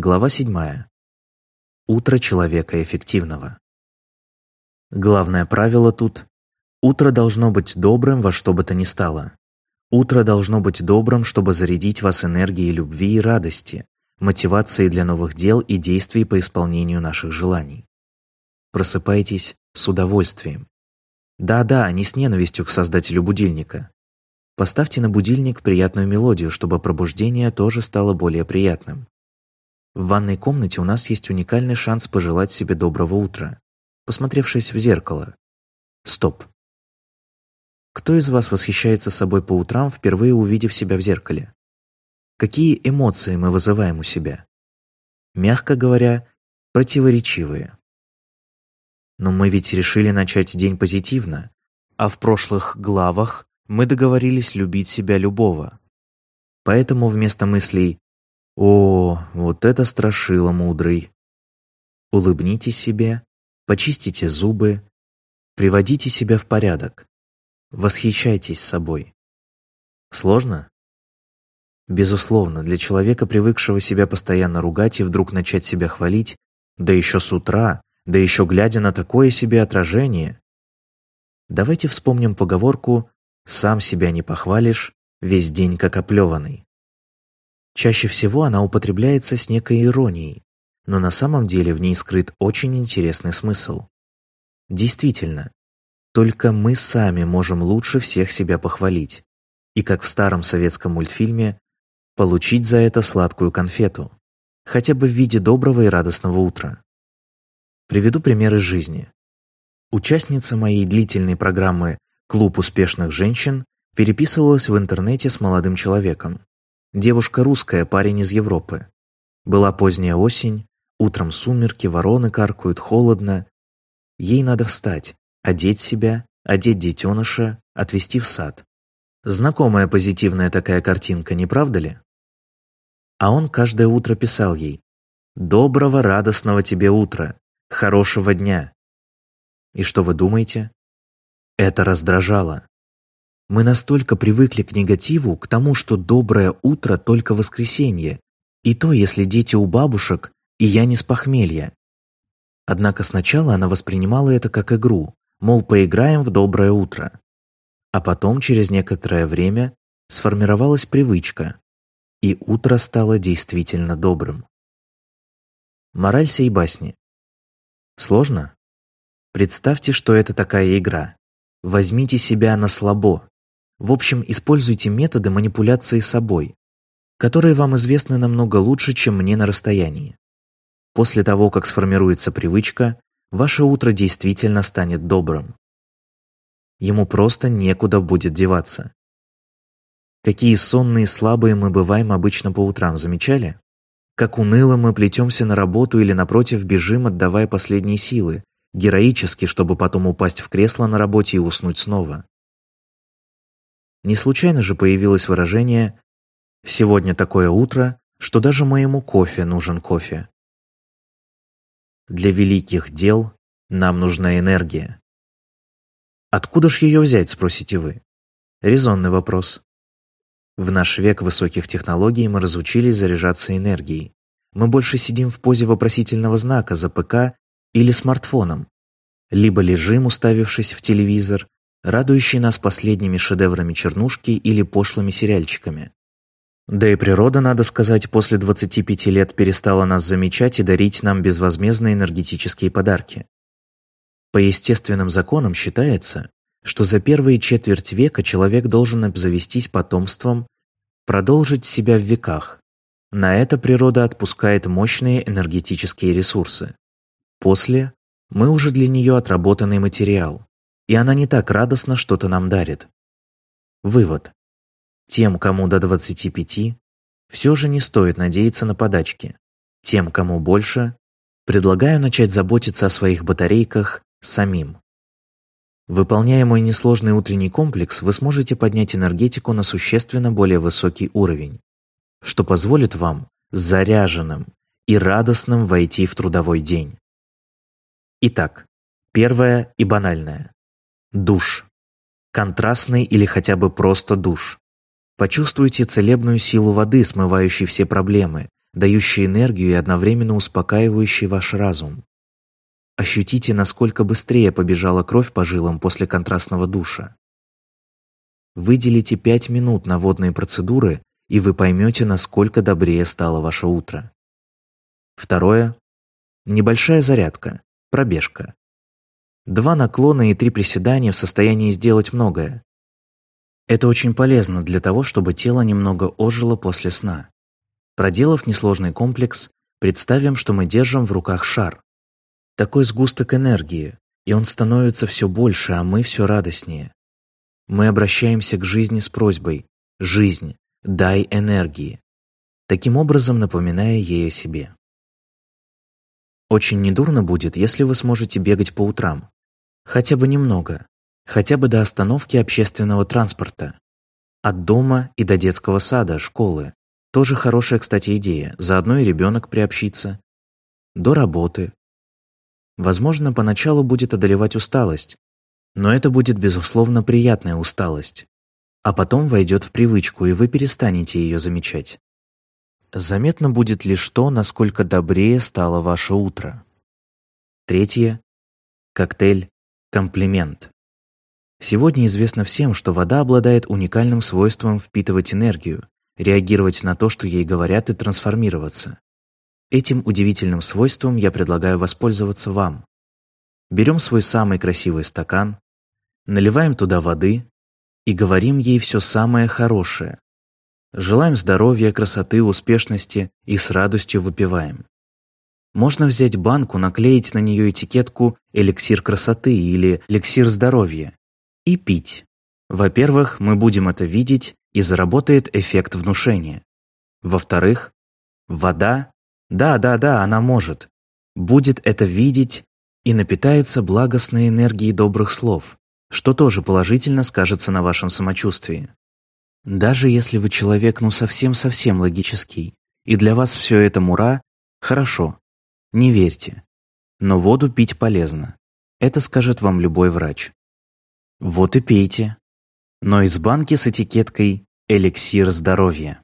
Глава 7. Утро человека эффективного. Главное правило тут – утро должно быть добрым во что бы то ни стало. Утро должно быть добрым, чтобы зарядить вас энергией любви и радости, мотивацией для новых дел и действий по исполнению наших желаний. Просыпайтесь с удовольствием. Да-да, не с ненавистью к создателю будильника. Поставьте на будильник приятную мелодию, чтобы пробуждение тоже стало более приятным. В ванной комнате у нас есть уникальный шанс пожелать себе доброго утра, посмотревшись в зеркало. Стоп. Кто из вас восхищается собой по утрам, впервые увидев себя в зеркале? Какие эмоции мы вызываем у себя? Мягко говоря, противоречивые. Но мы ведь решили начать день позитивно, а в прошлых главах мы договорились любить себя любого. Поэтому вместо мыслей о, вот это страшило мудрый. Улыбнитесь себе, почистите зубы, приводите себя в порядок. Восхищайтесь собой. Сложно? Безусловно, для человека, привыкшего себя постоянно ругать и вдруг начать себя хвалить, да еще с утра, да еще глядя на такое себе отражение. Давайте вспомним поговорку «сам себя не похвалишь, весь день как оплеванный». Чаще всего она употребляется с некой иронией, но на самом деле в ней скрыт очень интересный смысл. Действительно, только мы сами можем лучше всех себя похвалить, и как в старом советском мультфильме, получить за это сладкую конфету, хотя бы в виде доброго и радостного утра. Приведу пример из жизни. Участница моей длительной программы «Клуб успешных женщин» переписывалась в интернете с молодым человеком. Девушка русская, парень из Европы. Была поздняя осень, утром сумерки, вороны каркают, холодно. Ей надо встать, одеть себя, одеть детеныша, отвезти в сад. Знакомая позитивная такая картинка, не правда ли? А он каждое утро писал ей «Доброго, радостного тебе утра, хорошего дня». И что вы думаете? Это раздражало. Мы настолько привыкли к негативу, к тому, что доброе утро только воскресенье, и то, если дети у бабушек, и я не с похмелья. Однако сначала она воспринимала это как игру, мол, поиграем в доброе утро. А потом, через некоторое время, сформировалась привычка, и утро стало действительно добрым. Мораль сей басни. Сложно? Представьте, что это такая игра. Возьмите себя на слабо, в общем, используйте методы манипуляции собой, которые вам известны намного лучше, чем мне на расстоянии. После того, как сформируется привычка, ваше утро действительно станет добрым. Ему просто некуда будет деваться. Какие сонные и слабые мы бываем обычно по утрам, замечали? Как уныло мы плетемся на работу или, напротив, бежим, отдавая последние силы, героически, чтобы потом упасть в кресло на работе и уснуть снова. Не случайно же появилось выражение «Сегодня такое утро, что даже моему кофе нужен кофе». Для великих дел нам нужна энергия. Откуда ж ее взять, спросите вы? Резонный вопрос. В наш век высоких технологий мы разучились заряжаться энергией. Мы больше сидим в позе вопросительного знака за ПК или смартфоном, либо лежим, уставившись в телевизор, радующий нас последними шедеврами чернушки или пошлыми сериальчиками. Да и природа, надо сказать, после 25 лет перестала нас замечать и дарить нам безвозмездные энергетические подарки. По естественным законам считается, что за первые четверть века человек должен обзавестись потомством, продолжить себя в веках. На это природа отпускает мощные энергетические ресурсы. После мы уже для нее отработанный материал, и она не так радостно что-то нам дарит. Вывод. Тем, кому до 25, все же не стоит надеяться на подачки. Тем, кому больше, предлагаю начать заботиться о своих батарейках самим. Выполняя мой несложный утренний комплекс, вы сможете поднять энергетику на существенно более высокий уровень, что позволит вам заряженным и радостным войти в трудовой день. Итак, первое и банальное. Душ. Контрастный или хотя бы просто душ. Почувствуйте целебную силу воды, смывающей все проблемы, дающий энергию и одновременно успокаивающий ваш разум. Ощутите, насколько быстрее побежала кровь по жилам после контрастного душа. Выделите 5 минут на водные процедуры, и вы поймете, насколько добрее стало ваше утро. Второе. Небольшая зарядка, пробежка. Два наклона и три приседания в состоянии сделать многое. Это очень полезно для того, чтобы тело немного ожило после сна. Проделав несложный комплекс, представим, что мы держим в руках шар. Такой сгусток энергии, и он становится все больше, а мы все радостнее. Мы обращаемся к жизни с просьбой «Жизнь, дай энергии», таким образом напоминая ей о себе. Очень недурно будет, если вы сможете бегать по утрам. Хотя бы немного, хотя бы до остановки общественного транспорта. От дома и до детского сада, школы. Тоже хорошая, кстати, идея. Заодно и ребенок приобщится. До работы. Возможно, поначалу будет одолевать усталость, но это будет, безусловно, приятная усталость. А потом войдет в привычку, и вы перестанете ее замечать. Заметно будет лишь то, насколько добрее стало ваше утро. Третье. Коктейль «Комплимент». Сегодня известно всем, что вода обладает уникальным свойством впитывать энергию, реагировать на то, что ей говорят, и трансформироваться. Этим удивительным свойством я предлагаю воспользоваться вам. Берем свой самый красивый стакан, наливаем туда воды и говорим ей все самое хорошее. Желаем здоровья, красоты, успешности и с радостью выпиваем. Можно взять банку, наклеить на нее этикетку «эликсир красоты» или «эликсир здоровья» и пить. Во-первых, мы будем это видеть, и заработает эффект внушения. Во-вторых, вода, да-да-да, она может, будет это видеть и напитается благостной энергией добрых слов, что тоже положительно скажется на вашем самочувствии. Даже если вы человек ну совсем-совсем логический, и для вас все это мура, хорошо, не верьте. Но воду пить полезно. Это скажет вам любой врач. Вот и пейте. Но из банки с этикеткой «Эликсир здоровья».